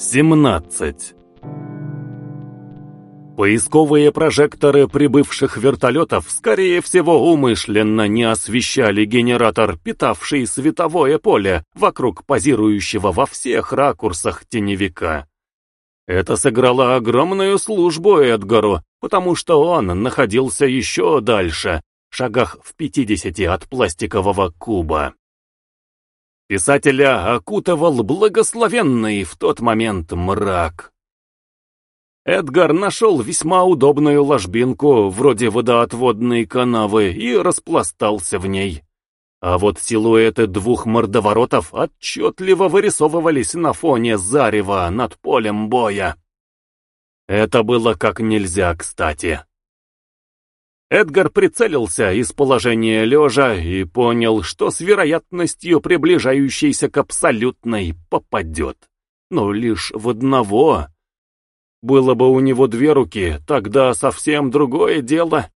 17. Поисковые прожекторы прибывших вертолетов, скорее всего, умышленно не освещали генератор, питавший световое поле вокруг позирующего во всех ракурсах теневика. Это сыграло огромную службу Эдгару, потому что он находился еще дальше, шагах в 50 от пластикового куба. Писателя окутывал благословенный в тот момент мрак. Эдгар нашел весьма удобную ложбинку, вроде водоотводной канавы, и распластался в ней. А вот силуэты двух мордоворотов отчетливо вырисовывались на фоне зарева над полем боя. Это было как нельзя кстати. Эдгар прицелился из положения лежа и понял, что с вероятностью приближающейся к абсолютной попадет. Но лишь в одного. Было бы у него две руки, тогда совсем другое дело.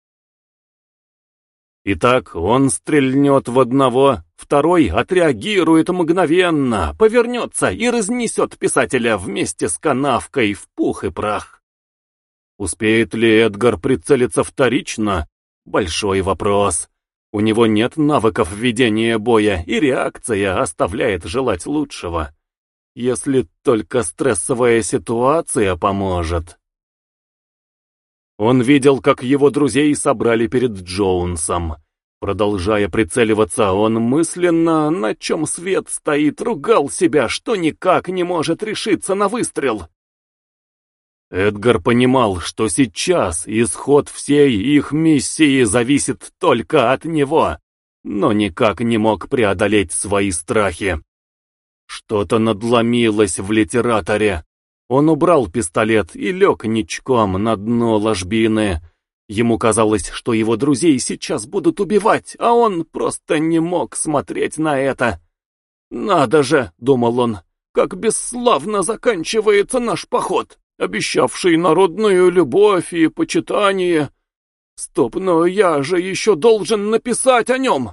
Итак, он стрельнет в одного, второй отреагирует мгновенно, повернется и разнесет писателя вместе с канавкой в пух и прах. Успеет ли Эдгар прицелиться вторично? Большой вопрос. У него нет навыков ведения боя, и реакция оставляет желать лучшего. Если только стрессовая ситуация поможет. Он видел, как его друзей собрали перед Джоунсом. Продолжая прицеливаться, он мысленно, на чем свет стоит, ругал себя, что никак не может решиться на выстрел. Эдгар понимал, что сейчас исход всей их миссии зависит только от него, но никак не мог преодолеть свои страхи. Что-то надломилось в литераторе. Он убрал пистолет и лег ничком на дно ложбины. Ему казалось, что его друзей сейчас будут убивать, а он просто не мог смотреть на это. «Надо же», — думал он, — «как бесславно заканчивается наш поход» обещавший народную любовь и почитание. Стоп, но я же еще должен написать о нем.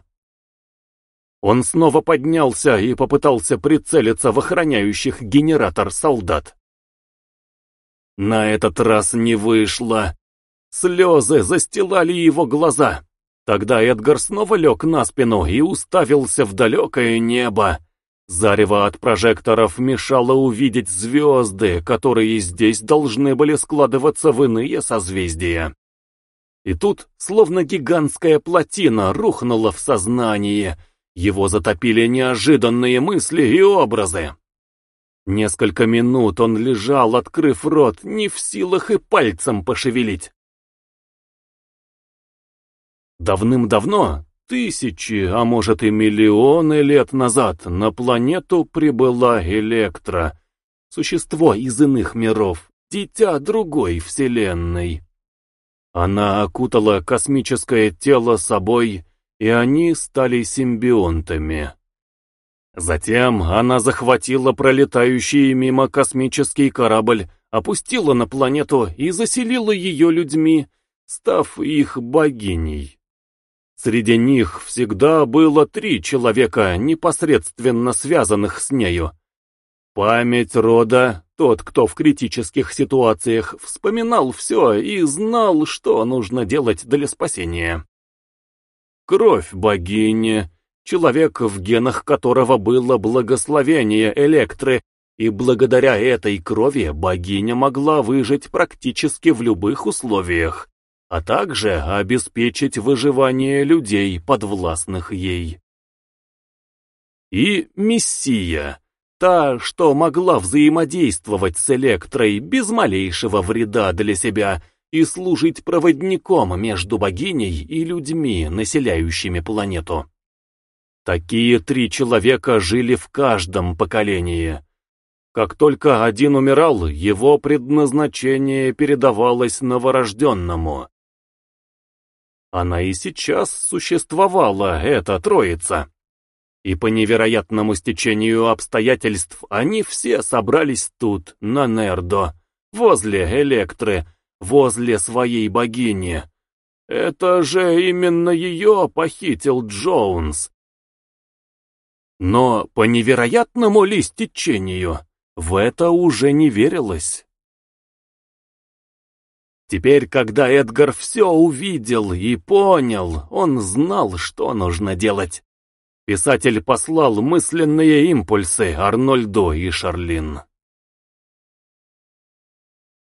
Он снова поднялся и попытался прицелиться в охраняющих генератор солдат. На этот раз не вышло. Слезы застилали его глаза. Тогда Эдгар снова лег на спину и уставился в далекое небо. Зарево от прожекторов мешало увидеть звезды, которые здесь должны были складываться в иные созвездия. И тут, словно гигантская плотина, рухнула в сознание. Его затопили неожиданные мысли и образы. Несколько минут он лежал, открыв рот, не в силах и пальцем пошевелить. Давным-давно, Тысячи, а может и миллионы лет назад на планету прибыла Электра, существо из иных миров, дитя другой вселенной. Она окутала космическое тело собой, и они стали симбионтами. Затем она захватила пролетающий мимо космический корабль, опустила на планету и заселила ее людьми, став их богиней. Среди них всегда было три человека, непосредственно связанных с нею. Память рода, тот, кто в критических ситуациях вспоминал все и знал, что нужно делать для спасения. Кровь богини, человек, в генах которого было благословение Электры, и благодаря этой крови богиня могла выжить практически в любых условиях, а также обеспечить выживание людей, подвластных ей. И Мессия, та, что могла взаимодействовать с Электрой без малейшего вреда для себя и служить проводником между богиней и людьми, населяющими планету. Такие три человека жили в каждом поколении. Как только один умирал, его предназначение передавалось новорожденному. Она и сейчас существовала, эта троица. И по невероятному стечению обстоятельств они все собрались тут, на Нердо, возле Электры, возле своей богини. Это же именно ее похитил Джоунс. Но по невероятному ли стечению? В это уже не верилось. Теперь, когда Эдгар все увидел и понял, он знал, что нужно делать. Писатель послал мысленные импульсы Арнольду и Шарлин.